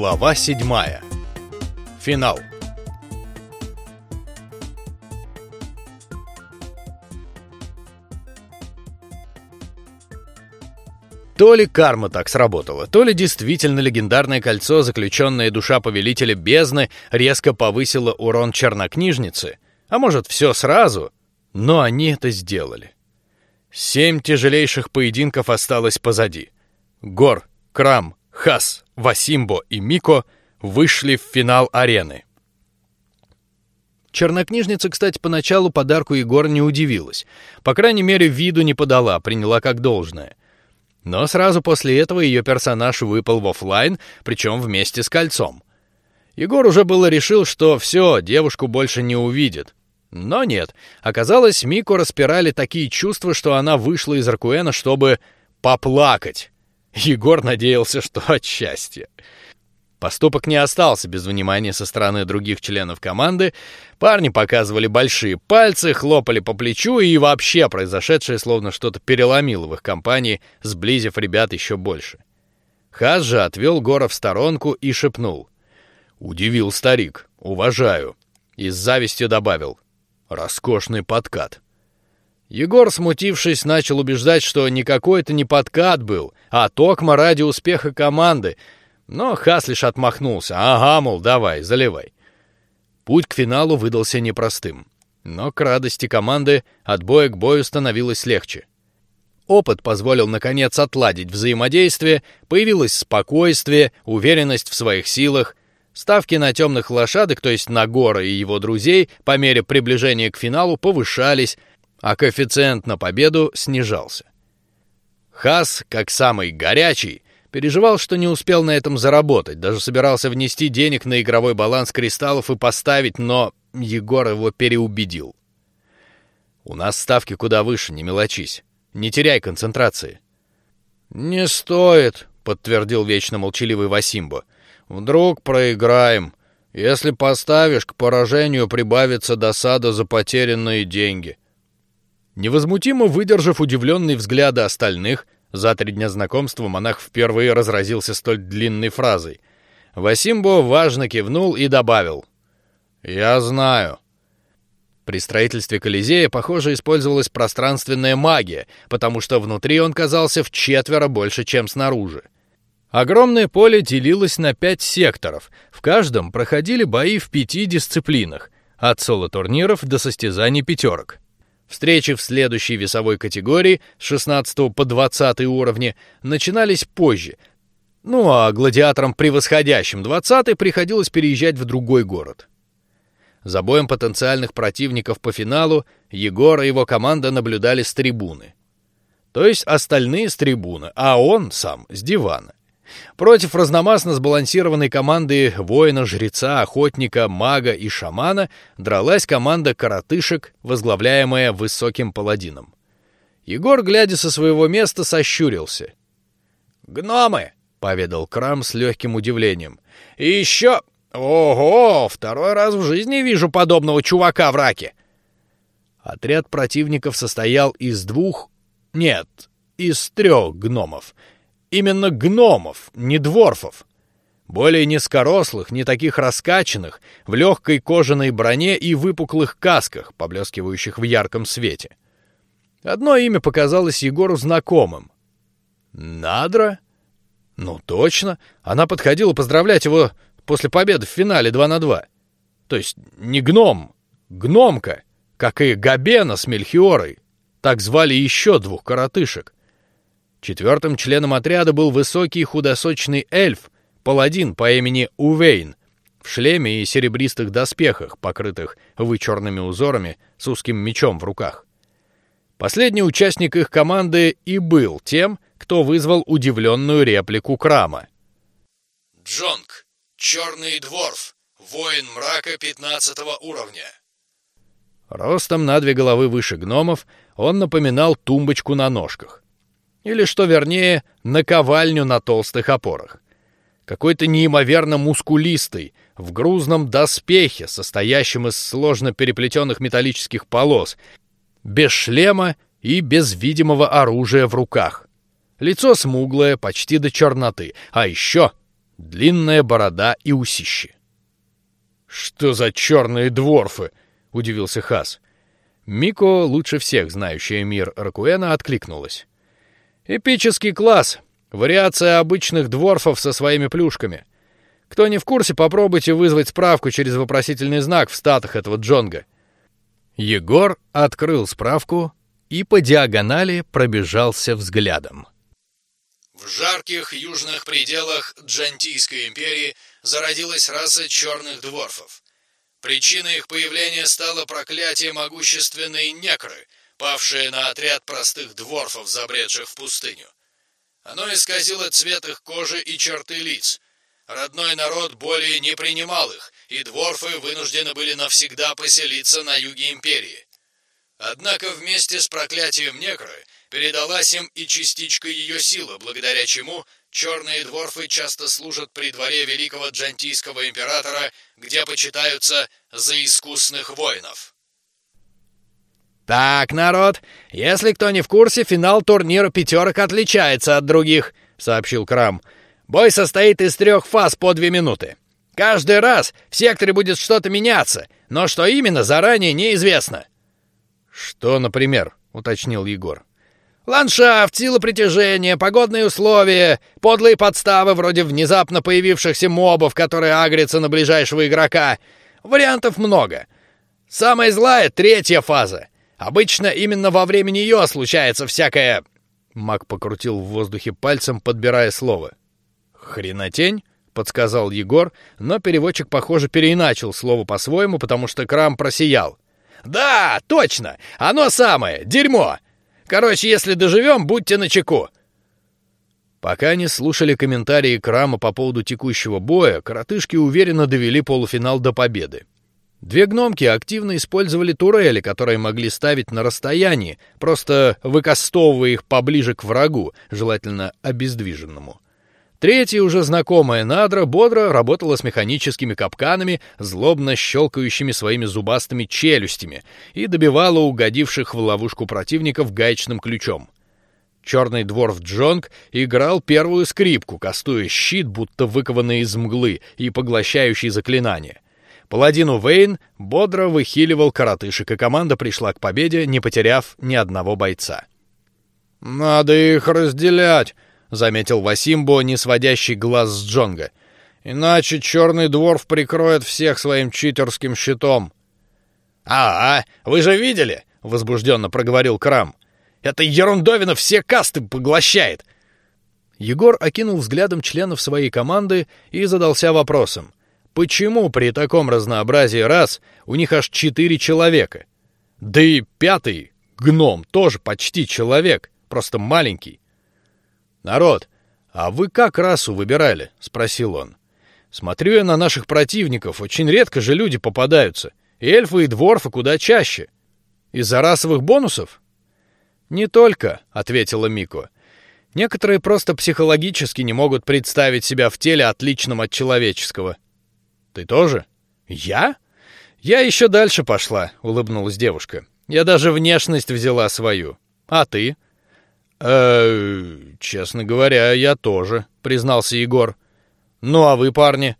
Глава седьмая. Финал. То ли карма так сработала, то ли действительно легендарное кольцо, заключенное душа повелителя бездны, резко повысило урон чернокнижницы, а может все сразу, но они это сделали. Семь тяжелейших поединков осталось позади. Гор, Крам, Хас, Васимбо и Мико вышли в финал арены. Чернокнижница, кстати, поначалу подарку Егор не удивилась, по крайней мере виду не подала, приняла как должное. Но сразу после этого ее персонаж выпал в офлайн, причем вместе с кольцом. Егор уже было решил, что все, девушку больше не увидит. Но нет, оказалось, Мику распирали такие чувства, что она вышла из Аркуэна, чтобы поплакать. Егор надеялся, что от счастья. Поступок не остался без внимания со стороны других членов команды. Парни показывали большие пальцы, хлопали по плечу и вообще произошедшее словно что-то переломило в их компании, сблизив ребят еще больше. Хаз же отвел Гора в сторонку и шепнул: "Удивил старик, уважаю", и с завистью добавил: "Роскошный подкат". Егор, смутившись, начал убеждать, что никакой это не подкат был, а токма ради успеха команды но Хас лишь отмахнулся. Ага, мол, давай, заливай. Путь к финалу выдался непростым, но к радости команды от боя к бою становилось легче. Опыт позволил наконец отладить взаимодействие, появилось спокойствие, уверенность в своих силах. Ставки на темных лошадок, то есть на Гора и его друзей, по мере приближения к финалу повышались, а коэффициент на победу снижался. Хас, как самый горячий, Переживал, что не успел на этом заработать, даже собирался внести денег на игровой баланс кристаллов и поставить, но Егор его переубедил. У нас ставки куда выше, не мелочись, не теряй концентрации. Не стоит, подтвердил вечно молчаливый Васимбо. Вдруг проиграем. Если поставишь, к поражению прибавится досада за потерянные деньги. Невозмутимо выдержав удивленные взгляды остальных, за три дня знакомства монах впервые разразился столь длинной фразой. Васимбо важно кивнул и добавил: "Я знаю". При строительстве Колизея, похоже, использовалась пространственная магия, потому что внутри он казался в четверо больше, чем снаружи. Огромное поле делилось на пять секторов. В каждом проходили бои в пяти дисциплинах, от соло-турниров до состязаний пятерок. Встречи в следующей весовой категории с 16 по 20 уровни начинались позже. Ну а гладиаторам превосходящим 20 приходилось переезжать в другой город. За боем потенциальных противников по финалу Егор и его команда наблюдали с трибуны. То есть остальные с трибуны, а он сам с дивана. Против разномастно сбалансированной команды воина, жреца, охотника, мага и шамана дралась команда коротышек, возглавляемая высоким паладином. Егор, глядя со своего места, сощурился. Гномы, поведал Крам с легким удивлением. И еще, ого, второй раз в жизни вижу подобного чувака в раке. Отряд противников состоял из двух, нет, из трех гномов Именно гномов, не дворфов. Более низкорослых, не таких раскачанных, в легкой кожаной броне и выпуклых касках, поблескивающих в ярком свете. Одно имя показалось Егору знакомым. Надра? Ну точно, она подходила поздравлять его после победы в финале 2 на 2. То есть не гном, гномка, как и Габена с Мельхиорой. Так звали еще двух коротышек. Четвертым членом отряда был высокий худосочный эльф, паладин по имени Увейн, в шлеме и серебристых доспехах, покрытых вычурными узорами, с узким мечом в руках. Последний участник их команды и был тем, кто вызвал удивленную реплику Крама. Джонг, черный дворф, воин мрака пятнадцатого уровня. Ростом на две головы выше гномов, он напоминал тумбочку на ножках или, что вернее, наковальню на толстых опорах. Какой-то неимоверно мускулистый, в грузном доспехе, состоящем из сложно переплетенных металлических полос, без шлема и без видимого оружия в руках. Лицо смуглое, почти до черноты, а еще длинная борода и усищи. «Что за черные дворфы?» — удивился Хас. Мико, лучше всех знающая мир Ракуэна, откликнулась. «Эпический класс. Вариация обычных дворфов со своими плюшками. Кто не в курсе, попробуйте вызвать справку через вопросительный знак в статах этого Джонга». Егор открыл справку и по диагонали пробежался взглядом. В жарких южных пределах Джантийской империи зародилась раса черных дворфов. Причиной их появления стало проклятие могущественной некры, павшее на отряд простых дворфов, забредших в пустыню. Оно исказило цвет их кожи и черты лиц. Родной народ более не принимал их, и дворфы вынуждены были навсегда поселиться на юге империи. Однако вместе с проклятием некры передалась им и частичка ее силы, благодаря чему черные дворфы часто служат при дворе великого джантийского императора, где почитаются за искусных воинов. «Так, народ, если кто не в курсе, финал турнира пятерок отличается от других», — сообщил Крам. «Бой состоит из трех фаз по две минуты. Каждый раз в секторе будет что-то меняться, но что именно, заранее неизвестно». «Что, например?» — уточнил Егор. Ландшафт, сила притяжения, погодные условия, подлые подставы вроде внезапно появившихся мобов, которые агрятся на ближайшего игрока. Вариантов много. Самая злая — третья фаза. Обычно именно во время нее случается всякое... Маг покрутил в воздухе пальцем, подбирая слово. «Хренотень?» — подсказал Егор, но переводчик, похоже, переиначил слово по-своему, потому что Крам просиял. «Да, точно! Оно самое! Дерьмо! Короче, если доживем, будьте начеку. Пока они слушали комментарии Крама по поводу текущего боя, коротышки уверенно довели полуфинал до победы. Две гномки активно использовали турели, которые могли ставить на расстоянии, просто выкастовывая их поближе к врагу, желательно обездвиженному. Третья, уже знакомая Надра, бодро работала с механическими капканами, злобно щелкающими своими зубастыми челюстями, и добивала угодивших в ловушку противников гаечным ключом. Черный дворф Джонг играл первую скрипку, кастуя щит, будто выкованный из мглы и поглощающий заклинания. Паладину Вейн бодро выхиливал коротышек, и команда пришла к победе, не потеряв ни одного бойца. «Надо их разделять!» — заметил Васимбо, не сводящий глаз с Джонга. «Иначе черный дворф прикроет всех своим читерским щитом». «А, а, вы же видели?» — возбужденно проговорил Крам. «Это ерундовина все касты поглощает!» Егор окинул взглядом членов своей команды и задался вопросом. Почему при таком разнообразии рас у них аж четыре человека? Да и пятый, гном, тоже почти человек, просто маленький. «Народ, а вы как расу выбирали?» — спросил он. «Смотрю я на наших противников, очень редко же люди попадаются. И эльфы и дворфы куда чаще. Из-за расовых бонусов?» «Не только», — ответила Мико. «Некоторые просто психологически не могут представить себя в теле отличном от человеческого». «Ты тоже?» «Я?» «Я еще дальше пошла», — улыбнулась девушка. «Я даже внешность взяла свою. А ты?» «Э, честно говоря, я тоже», — признался Егор. «Ну а вы, парни?»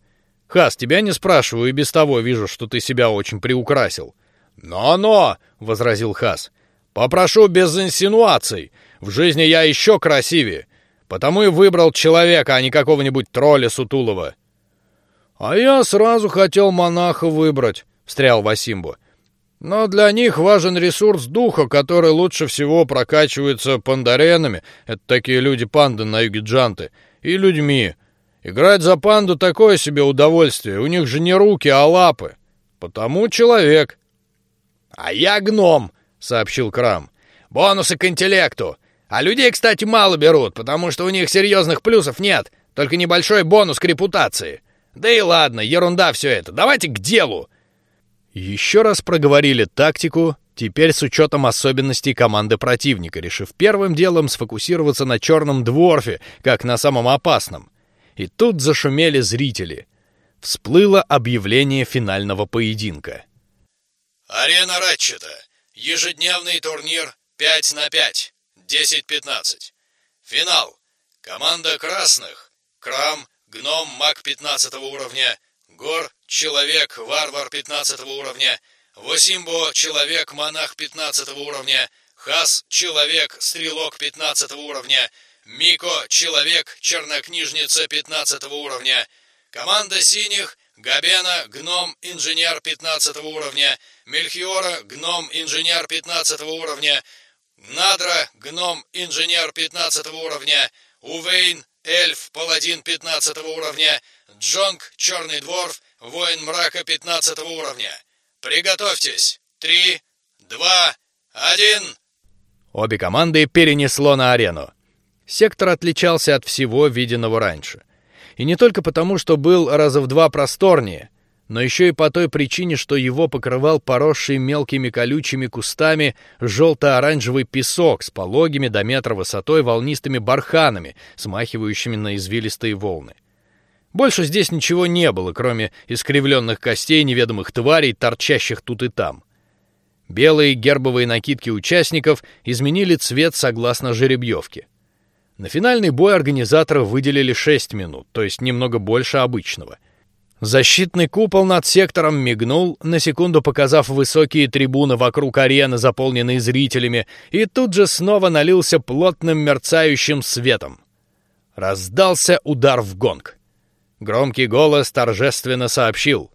«Хас, тебя не спрашиваю, и без того вижу, что ты себя очень приукрасил». «Но-но!» — возразил Хас. «Попрошу без инсинуаций. В жизни я еще красивее. Потому и выбрал человека, а не какого-нибудь тролля Сутулова». «А я сразу хотел монаха выбрать», — встрял Васимбо. Но для них важен ресурс духа, который лучше всего прокачивается пандаренами, это такие люди-панды на юге Джанты, и людьми. Играть за панду такое себе удовольствие, у них же не руки, а лапы. Потому человек. «А я гном», — сообщил Крам. «Бонусы к интеллекту. А людей, кстати, мало берут, потому что у них серьезных плюсов нет, только небольшой бонус к репутации. Да и ладно, ерунда все это, давайте к делу». Еще раз проговорили тактику, теперь с учетом особенностей команды противника, решив первым делом сфокусироваться на черном дворфе, как на самом опасном. И тут зашумели зрители. Всплыло объявление финального поединка. Арена Ратчета. Ежедневный турнир 5 на 5. 10-15. Финал. Команда красных. Крам, гном маг 15 уровня, Гор человек варвар 15 уровня, Восимбо человек монах 15 уровня, Хас человек стрелок 15 уровня, Мико человек чернокнижница 15 уровня, команда синих Габена гном инженер 15 уровня, Мельхиора гном инженер 15 уровня, Надра гном инженер 15 уровня, Увейн эльф, паладин 15 уровня, Джонг, черный дворф, воин мрака 15 уровня. Приготовьтесь. Три, два, один. Обе команды перенесло на арену. Сектор отличался от всего виденного раньше, и не только потому, что был раза в два просторнее но еще и по той причине, что его покрывал поросший мелкими колючими кустами желто-оранжевый песок с пологими до метра высотой волнистыми барханами, смахивающими на извилистые волны. Больше здесь ничего не было, кроме искривленных костей неведомых тварей, торчащих тут и там. Белые гербовые накидки участников изменили цвет согласно жеребьевке. На финальный бой организаторы выделили 6 минут, то есть немного больше обычного — Защитный купол над сектором мигнул, на секунду показав высокие трибуны вокруг арены, заполненные зрителями, и тут же снова налился плотным мерцающим светом. Раздался удар в гонг. Громкий голос торжественно сообщил: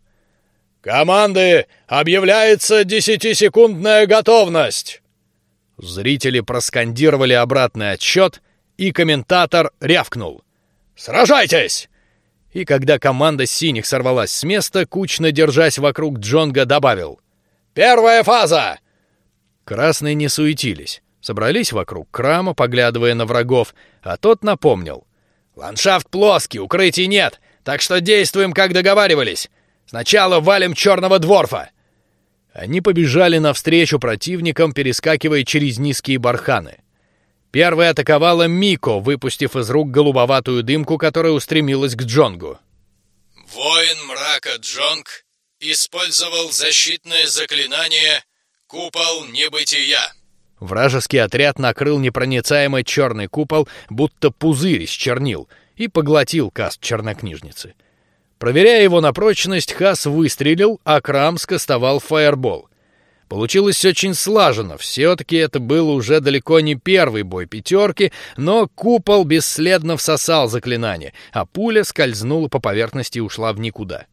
"Команды, объявляется десятисекундная готовность!" Зрители проскандировали обратный отсчет, и комментатор рявкнул: "Сражайтесь!" И когда команда синих сорвалась с места, кучно держась вокруг Джонга, добавил: "Первая фаза!" Красные не суетились, собрались вокруг Крама, поглядывая на врагов, а тот напомнил: "Ландшафт плоский, укрытий нет, так что действуем, как договаривались. Сначала валим черного дворфа." Они побежали навстречу противникам, перескакивая через низкие барханы. Первой атаковала Мико, выпустив из рук голубоватую дымку, которая устремилась к Джонгу. Воин мрака Джонг использовал защитное заклинание «Купол небытия». Вражеский отряд накрыл непроницаемый черный купол, будто пузырь из чернил, и поглотил каст чернокнижницы. Проверяя его на прочность, Хас выстрелил, а Крам скостовал фаербол. Получилось очень слаженно. Все-таки это был уже далеко не первый бой пятерки, но купол бесследно всосал заклинание, а пуля скользнула по поверхности и ушла в никуда.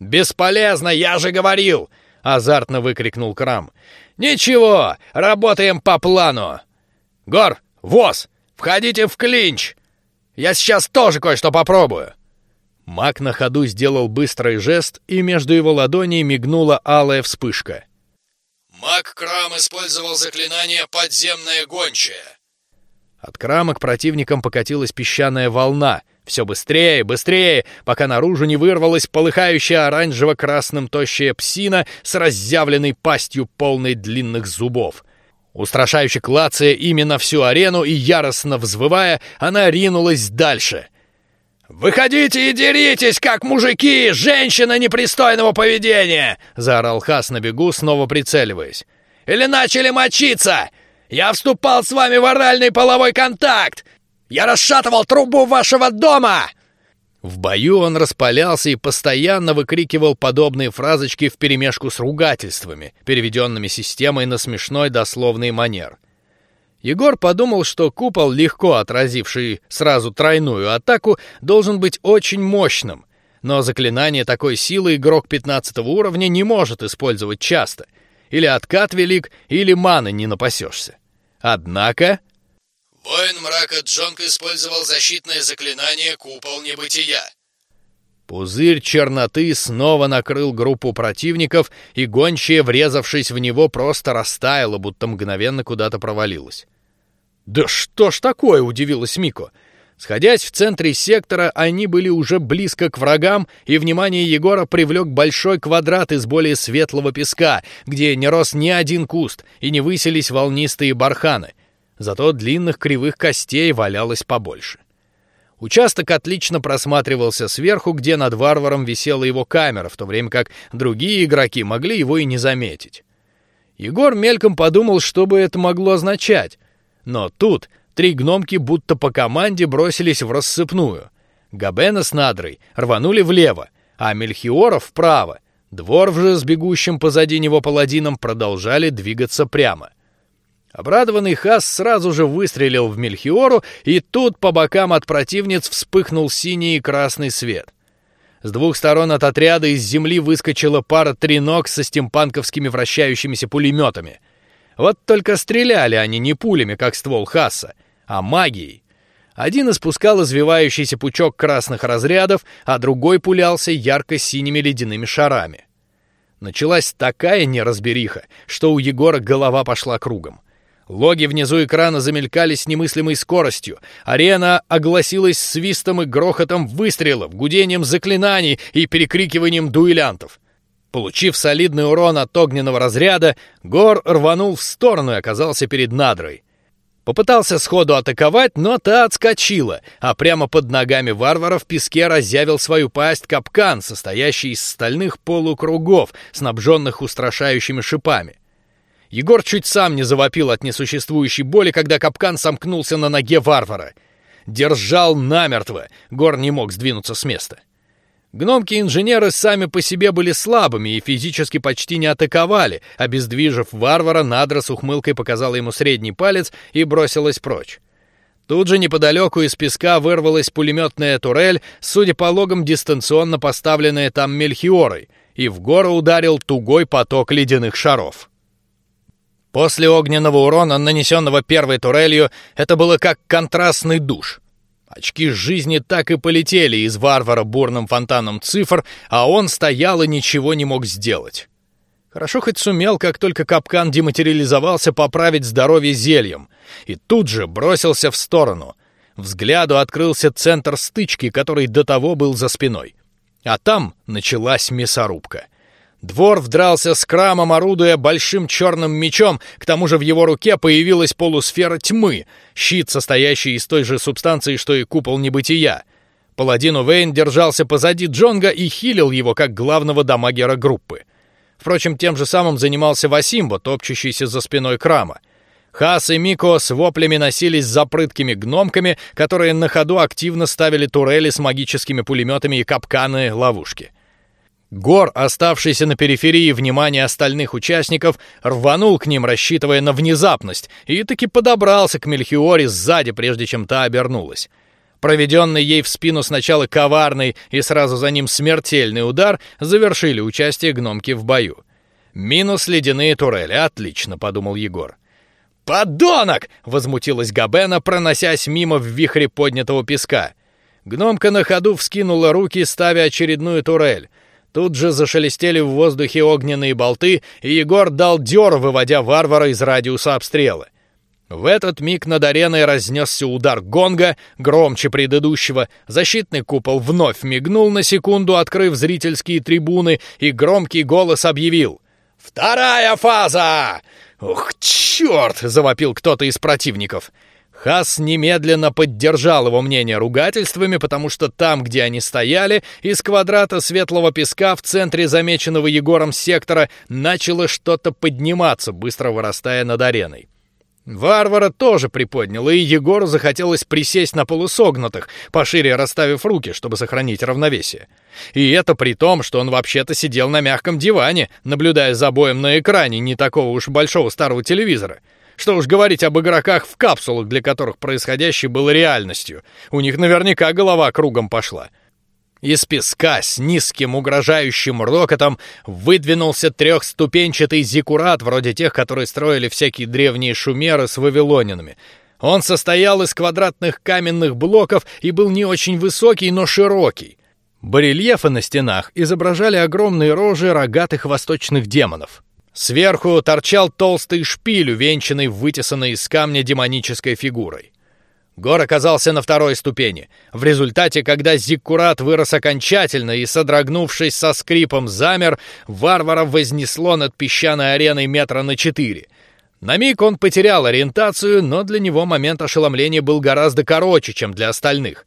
Бесполезно, я же говорил! азартно выкрикнул Крам. Ничего, работаем по плану. Гор, воз, входите в клинч. Я сейчас тоже кое-что попробую. Мак на ходу сделал быстрый жест, и между его ладоней мигнула алая вспышка. Маг Крам использовал заклинание «Подземная гончая». От Крама к противникам покатилась песчаная волна. Все быстрее, быстрее, пока наружу не вырвалась полыхающая оранжево-красным тощая псина с разъявленной пастью, полной длинных зубов. Устрашающе клацая именно всю арену и яростно взвывая, она ринулась дальше — «Выходите и деритесь, как мужики! Женщина непристойного поведения!» — заорал Хас на бегу, снова прицеливаясь. «Или начали мочиться! Я вступал с вами в оральный половой контакт! Я расшатывал трубу вашего дома!» В бою он распалялся и постоянно выкрикивал подобные фразочки вперемешку с ругательствами, переведенными системой на смешной дословный манер. Егор подумал, что купол, легко отразивший сразу тройную атаку, должен быть очень мощным, но заклинание такой силы игрок 15 уровня не может использовать часто. Или откат велик, или маны не напасешься. Однако... Воин мрака Джонг использовал защитное заклинание «Купол небытия». Пузырь черноты снова накрыл группу противников, и гончая, врезавшись в него, просто растаяла, будто мгновенно куда-то провалилась. Да что ж такое, удивилась Мико. Сходясь в центре сектора, они были уже близко к врагам, и внимание Егора привлек большой квадрат из более светлого песка, где не рос ни один куст и не высились волнистые барханы. Зато длинных кривых костей валялось побольше. Участок отлично просматривался сверху, где над варваром висела его камера, в то время как другие игроки могли его и не заметить. Егор мельком подумал, что бы это могло означать. Но тут три гномки будто по команде бросились в рассыпную. Габена с Надрой рванули влево, а Мельхиора вправо. Дворф же с бегущим позади него паладином продолжали двигаться прямо. Обрадованный Хас сразу же выстрелил в Мельхиору, и тут по бокам от противниц вспыхнул синий и красный свет. С двух сторон от отряда из земли выскочила пара треног со стимпанковскими вращающимися пулеметами. Вот только стреляли они не пулями, как ствол Хасса, а магией. Один испускал извивающийся пучок красных разрядов, а другой пулялся ярко-синими ледяными шарами. Началась такая неразбериха, что у Егора голова пошла кругом. Логи внизу экрана замелькали с немыслимой скоростью. Арена огласилась свистом и грохотом выстрелов, гудением заклинаний и перекрикиванием дуэлянтов. Получив солидный урон от огненного разряда, Гор рванул в сторону и оказался перед Надрой. Попытался сходу атаковать, но та отскочила, а прямо под ногами варвара в песке разъявил свою пасть капкан, состоящий из стальных полукругов, снабженных устрашающими шипами. Егор чуть сам не завопил от несуществующей боли, когда капкан сомкнулся на ноге варвара. Держал намертво. Гор не мог сдвинуться с места. Гномки-инженеры сами по себе были слабыми и физически почти не атаковали. Обездвижив варвара, Надра с ухмылкой показала ему средний палец и бросилась прочь. Тут же неподалеку из песка вырвалась пулеметная турель, судя по логам дистанционно поставленная там Мельхиорой, и в гору ударил тугой поток ледяных шаров. После огненного урона, нанесенного первой турелью, это было как контрастный душ. Очки жизни так и полетели из варвара бурным фонтаном цифр, а он стоял и ничего не мог сделать. Хорошо хоть сумел, как только капкан дематериализовался, поправить здоровье зельем, и тут же бросился в сторону. Взгляду открылся центр стычки, который до того был за спиной, а там началась мясорубка. Двор вдрался с крамом, орудуя большим черным мечом. К тому же в его руке появилась полусфера тьмы, щит, состоящий из той же субстанции, что и купол небытия. Паладин Увейн держался позади Джонга и хилил его как главного дамагера группы. Впрочем, тем же самым занимался Васимбо, топчущийся за спиной Крама. Хас и Мико с воплями носились за прыткими гномками, которые на ходу активно ставили турели с магическими пулеметами и капканы ловушки. Гор, оставшийся на периферии внимания остальных участников, рванул к ним, рассчитывая на внезапность, и таки подобрался к Мельхиоре сзади, прежде чем та обернулась. Проведенный ей в спину сначала коварный и сразу за ним смертельный удар завершили участие гномки в бою. Минус ледяные турели, отлично, подумал Егор. Подонок! возмутилась Габена, проносясь мимо в вихре поднятого песка. Гномка на ходу вскинула руки, ставя очередную турель. Тут же зашелестели в воздухе огненные болты, и Егор дал дёр, выводя варвара из радиуса обстрела. В этот миг над ареной разнесся удар гонга, громче предыдущего. Защитный купол вновь мигнул на секунду, открыв зрительские трибуны, и громкий голос объявил: "Вторая фаза!" Ух, черт! завопил кто-то из противников. Хас немедленно поддержал его мнение ругательствами, потому что там, где они стояли, из квадрата светлого песка в центре замеченного Егором сектора начало что-то подниматься, быстро вырастая над ареной. Варвара тоже приподняла, и Егору захотелось присесть на полусогнутых, пошире расставив руки, чтобы сохранить равновесие. И это при том, что он вообще-то сидел на мягком диване, наблюдая за боем на экране не такого уж большого старого телевизора. Что уж говорить об игроках в капсулах, для которых происходящее было реальностью. У них наверняка голова кругом пошла. Из песка с низким угрожающим рокотом выдвинулся трехступенчатый зиккурат, вроде тех, которые строили всякие древние шумеры с вавилонянами. Он состоял из квадратных каменных блоков и был не очень высокий, но широкий. Барельефы на стенах изображали огромные рожи рогатых восточных демонов. Сверху торчал толстый шпиль, увенчанный вытесанной из камня демонической фигурой. Гор оказался на второй ступени. В результате, когда зиккурат вырос окончательно и, содрогнувшись со скрипом, замер, варвара вознесло над песчаной ареной метра на четыре. На миг он потерял ориентацию, но для него момент ошеломления был гораздо короче, чем для остальных.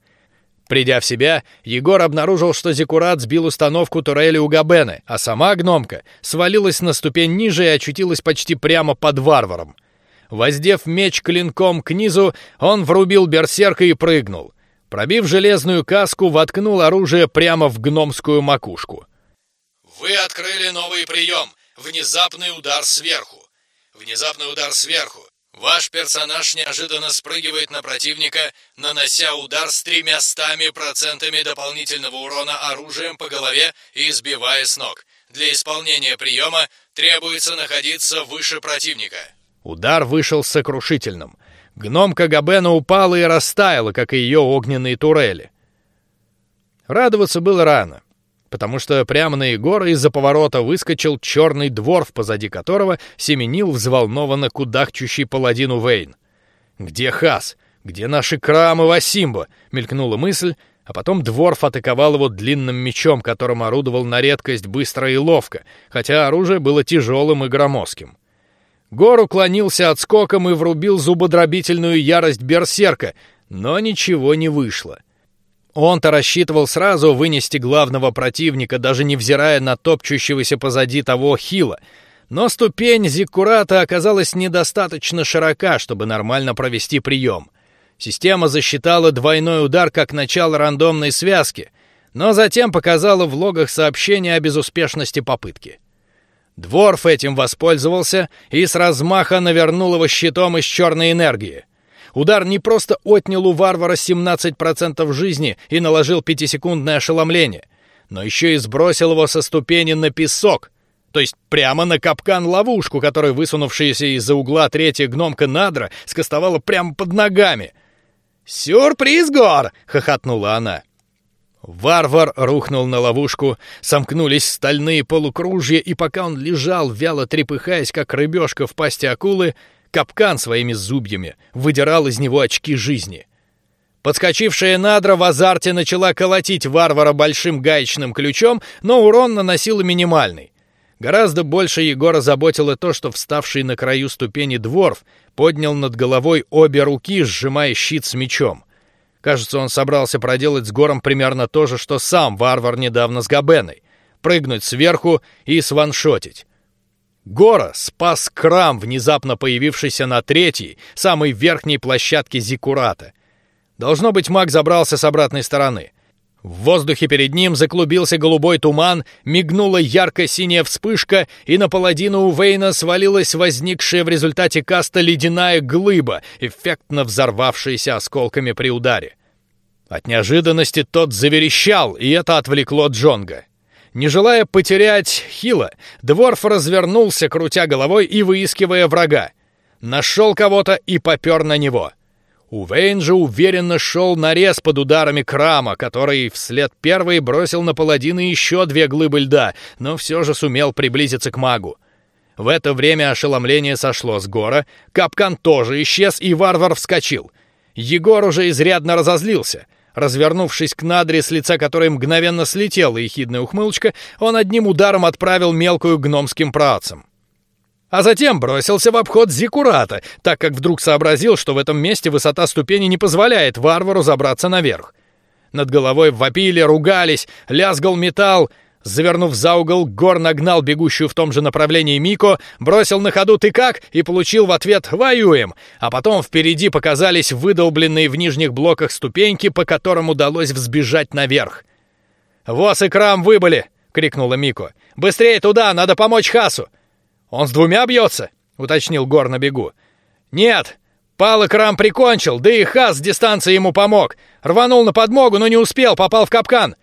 Придя в себя, Егор обнаружил, что Зикурат сбил установку турели у Габены, а сама гномка свалилась на ступень ниже и очутилась почти прямо под варваром. Воздев меч клинком к низу, он врубил берсерка и прыгнул. Пробив железную каску, воткнул оружие прямо в гномскую макушку. Вы открыли новый прием. Внезапный удар сверху. Внезапный удар сверху. Ваш персонаж неожиданно спрыгивает на противника, нанося удар с тремястами процентами дополнительного урона оружием по голове и сбивая с ног. Для исполнения приема требуется находиться выше противника. Удар вышел сокрушительным. Гномка Габена упала и растаяла, как и ее огненные турели. Радоваться было рано потому что прямо на Егора из-за поворота выскочил черный дворф, позади которого семенил взволнованно кудахчущий паладину Вейн. «Где Хас? Где наши Крам и Васимба?» — мелькнула мысль, а потом дворф атаковал его длинным мечом, которым орудовал на редкость быстро и ловко, хотя оружие было тяжелым и громоздким. Гор уклонился отскоком и врубил зубодробительную ярость берсерка, но ничего не вышло — он-то рассчитывал сразу вынести главного противника, даже не взирая на топчущегося позади того хила. Но ступень Зиккурата оказалась недостаточно широка, чтобы нормально провести прием. Система засчитала двойной удар как начало рандомной связки, но затем показала в логах сообщение о безуспешности попытки. Дворф этим воспользовался и с размаха навернул его щитом из черной энергии. Удар не просто отнял у варвара 17% жизни и наложил пятисекундное ошеломление, но еще и сбросил его со ступени на песок, то есть прямо на капкан-ловушку, который высунувшаяся из-за угла третья гномка Надра скостовала прямо под ногами. «Сюрприз, Гор!» — хохотнула она. Варвар рухнул на ловушку, сомкнулись стальные полукружья, и пока он лежал, вяло трепыхаясь, как рыбешка в пасти акулы, Капкан своими зубьями выдирал из него очки жизни. Подскочившая Надра в азарте начала колотить варвара большим гаечным ключом, но урон наносила минимальный. Гораздо больше Егора заботило то, что вставший на краю ступени дворф поднял над головой обе руки, сжимая щит с мечом. Кажется, он собрался проделать с Гором примерно то же, что сам варвар недавно с Габеной — прыгнуть сверху и сваншотить. Гора спас крам, внезапно появившийся на третьей, самой верхней площадке Зикурата. Должно быть, маг забрался с обратной стороны. В воздухе перед ним заклубился голубой туман, мигнула ярко-синяя вспышка, и на паладину у Вейна свалилась возникшая в результате каста ледяная глыба, эффектно взорвавшаяся осколками при ударе. От неожиданности тот заверещал, и это отвлекло Джонга. Не желая потерять Хила, Дворф развернулся, крутя головой и выискивая врага. Нашел кого-то и попер на него. Увейн же уверенно шел нарез под ударами Крама, который вслед первой бросил на паладина еще две глыбы льда, но все же сумел приблизиться к магу. В это время ошеломление сошло с гора, капкан тоже исчез, и варвар вскочил. Егор уже изрядно разозлился — Развернувшись к Надре, с лица которой мгновенно слетела ехидная ухмылочка, он одним ударом отправил мелкую гномским працам. А затем бросился в обход Зикурата, так как вдруг сообразил, что в этом месте высота ступени не позволяет варвару забраться наверх. Над головой вопили, ругались, лязгал металл, Завернув за угол, Гор нагнал бегущую в том же направлении Мико, бросил на ходу «ты как?» и получил в ответ «воюем», а потом впереди показались выдолбленные в нижних блоках ступеньки, по которым удалось взбежать наверх. «Воз и крам выбыли!» — крикнула Мико. «Быстрее туда, надо помочь Хасу!» «Он с двумя бьется?» — уточнил Гор на бегу. «Нет, Пал и крам прикончил, да и Хас с дистанции ему помог. Рванул на подмогу, но не успел, попал в капкан.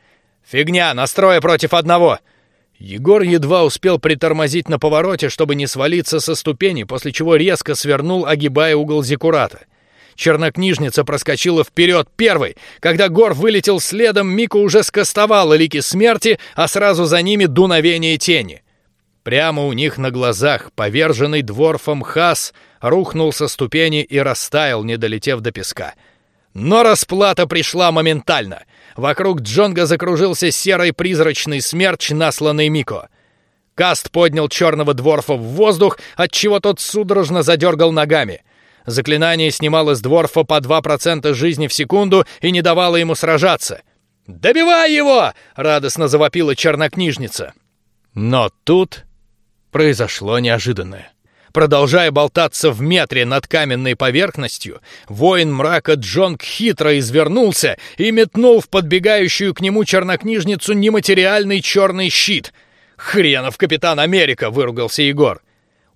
Фигня, настроя против одного. Егор едва успел притормозить на повороте, чтобы не свалиться со ступени, после чего резко свернул, огибая угол зикурата. Чернокнижница проскочила вперед первой. Когда Гор вылетел следом, Мика уже скостовала лики смерти, а сразу за ними дуновение тени. Прямо у них на глазах поверженный дворфом Хас рухнул со ступени и растаял, не долетев до песка. Но расплата пришла моментально — Вокруг Джонга закружился серый призрачный смерч, насланный Мико. Каст поднял черного дворфа в воздух, отчего тот судорожно задергал ногами. Заклинание снимало с дворфа по 2% жизни в секунду и не давало ему сражаться. «Добивай его!» — радостно завопила чернокнижница. Но тут произошло неожиданное. Продолжая болтаться в метре над каменной поверхностью, воин мрака Джонг хитро извернулся и метнул в подбегающую к нему чернокнижницу нематериальный черный щит. «Хренов капитан Америка!» — выругался Егор.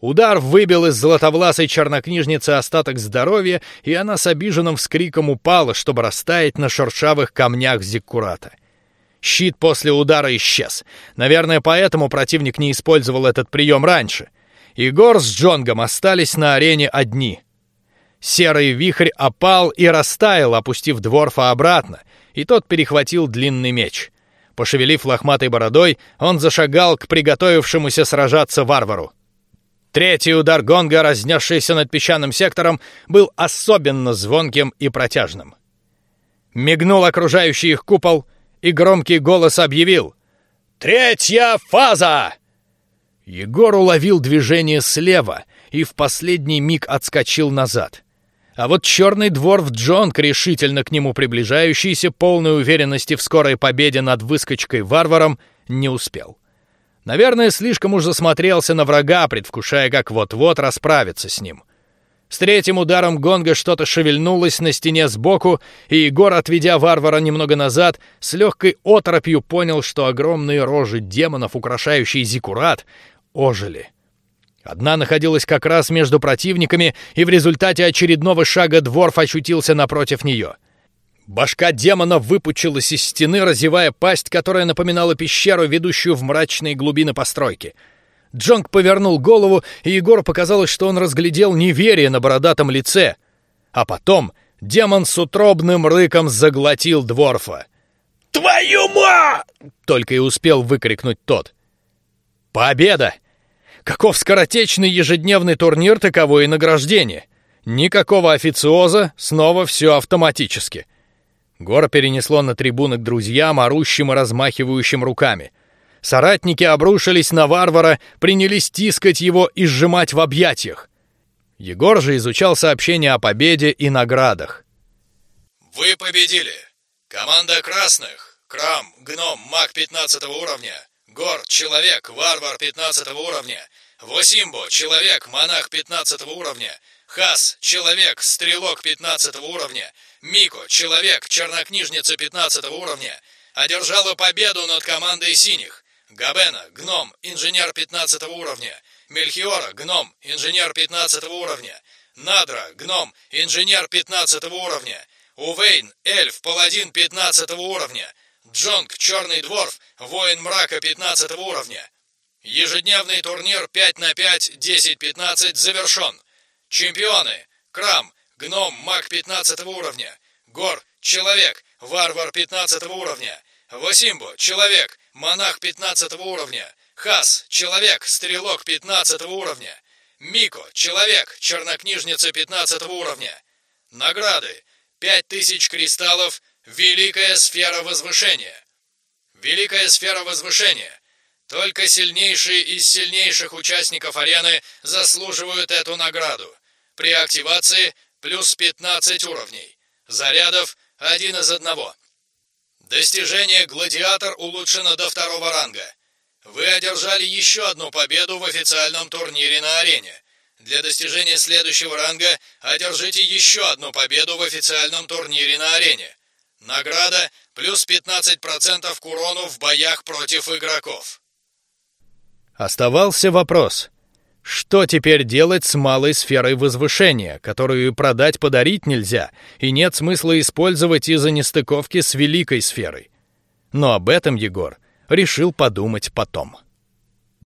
Удар выбил из золотовласой чернокнижницы остаток здоровья, и она с обиженным вскриком упала, чтобы растаять на шершавых камнях зиккурата. Щит после удара исчез. Наверное, поэтому противник не использовал этот прием раньше. Егор с Джонгом остались на арене одни. Серый вихрь опал и растаял, опустив дворфа обратно, и тот перехватил длинный меч. Пошевелив лохматой бородой, он зашагал к приготовившемуся сражаться варвару. Третий удар гонга, разнесшийся над песчаным сектором, был особенно звонким и протяжным. Мигнул окружающий их купол, и громкий голос объявил «Третья фаза!» Егор уловил движение слева и в последний миг отскочил назад. А вот черный дворф Джонк, решительно к нему приближающийся, полной уверенности в скорой победе над выскочкой-варваром, не успел. Наверное, слишком уж засмотрелся на врага, предвкушая, как вот-вот расправиться с ним. С третьим ударом гонга что-то шевельнулось на стене сбоку, и Егор, отведя варвара немного назад, с легкой оторопью понял, что огромные рожи демонов, украшающие зикурат, ожили. Одна находилась как раз между противниками, и в результате очередного шага дворф ощутился напротив нее — Башка демона выпучилась из стены, разевая пасть, которая напоминала пещеру, ведущую в мрачные глубины постройки. Джонг повернул голову, и Егору показалось, что он разглядел неверие на бородатом лице. А потом демон с утробным рыком заглотил дворфа. «Твою ма!» — только и успел выкрикнуть тот. «Победа! Каков скоротечный ежедневный турнир, таково и награждение. Никакого официоза, снова все автоматически». Гор перенесло на трибуны к друзьям, орущим и размахивающим руками. Соратники обрушились на варвара, принялись тискать его и сжимать в объятиях. Егор же изучал сообщения о победе и наградах. Вы победили. Команда красных. Крам, гном, маг 15 уровня. Гор, человек, варвар 15 уровня. Восимбо, человек, монах 15 уровня. Хас, человек, стрелок 15 уровня. Мико, человек, чернокнижница 15 уровня, одержала победу над командой синих. Габена, гном, инженер 15 уровня. Мельхиора, гном, инженер 15 уровня. Надра, гном, инженер 15 уровня. Увейн, эльф, паладин 15 уровня. Джонг, черный дворф, воин мрака 15 уровня. Ежедневный турнир 5 на 5, 10-15 завершен. Чемпионы. Крам, Гном, маг 15 уровня. Гор, человек, варвар 15 уровня. Васимбо, человек, монах 15 уровня. Хас, человек, стрелок 15 уровня. Мико, человек, чернокнижница 15 уровня. Награды. 5000 кристаллов, Великая сфера возвышения. Великая сфера возвышения. Только сильнейшие из сильнейших участников арены заслуживают эту награду. При активации плюс 15 уровней. Зарядов один из одного. Достижение «Гладиатор» улучшено до второго ранга. Вы одержали еще одну победу в официальном турнире на арене. Для достижения следующего ранга одержите еще одну победу в официальном турнире на арене. Награда плюс 15% к урону в боях против игроков. Оставался вопрос. Что теперь делать с малой сферой возвышения, которую продать подарить нельзя, и нет смысла использовать из-за нестыковки с великой сферой? Но об этом Егор решил подумать потом.